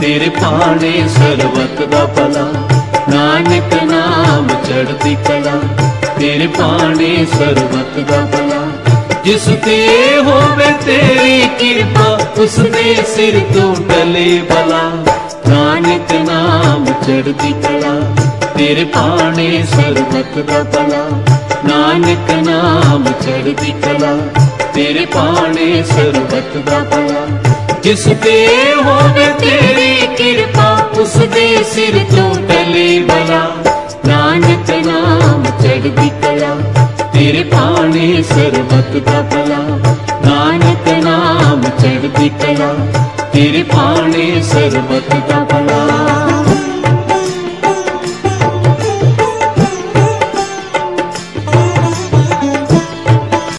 ਤੇਰੇ ਪਾਣੇ ਸਰਬਤ ਦਾ ਭਲਾ। ਨਾਨਕ ਨਾਮ ਚੜਦੀ ਕਲਾ, ਤੇਰੇ ਪਾਣੇ ਸਰਬਤ ਦਾ ਭਲਾ। ਜਿਸ ਤੇ ਹੋਵੇ ਤੇਰੀ ਕਿਰਪਾ, ਉਸ ਦੇ ਸਿਰ ਤੋਂ ਟਲੇ ਬਲਾ। ਨਾਨਕ ਨਾਮ ਚੜਦੀ ਕਲਾ, ਤੇਰੇ ਪਾਣੇ ਸਰਬਤ ਦਾ ਭਲਾ। ਨਾਨਕ ਨਾਮ ਚੜਦੀ ਕਲਾ, ਤੇਰੇ ਪਾਣੇ ਸਰਬਤ ਦਾ ਭਲਾ। ਜਿਸ ਤੇ ਹੋਵੇ ਤੇਰੀ ਕਿਰਪਾ ਉਸ ਦੇ ਸਿਰ ਤੋਂ ਟਲੇ ਬਲਾ। ਨਾਨਕ ਨਾਮ ਚੜ੍ਹਦੀ ਕਲਾ, ਤੇਰੇ ਪਾਣੇ ਸਰਬਤ ਦਾ ਭਲਾ। ਨਾਨਕ ਨਾਮ ਚੜ੍ਹਦੀ ਕਲਾ, ਤੇਰੇ ਪਾਣੇ ਸਰਬਤ ਦਾ ਭਲਾ।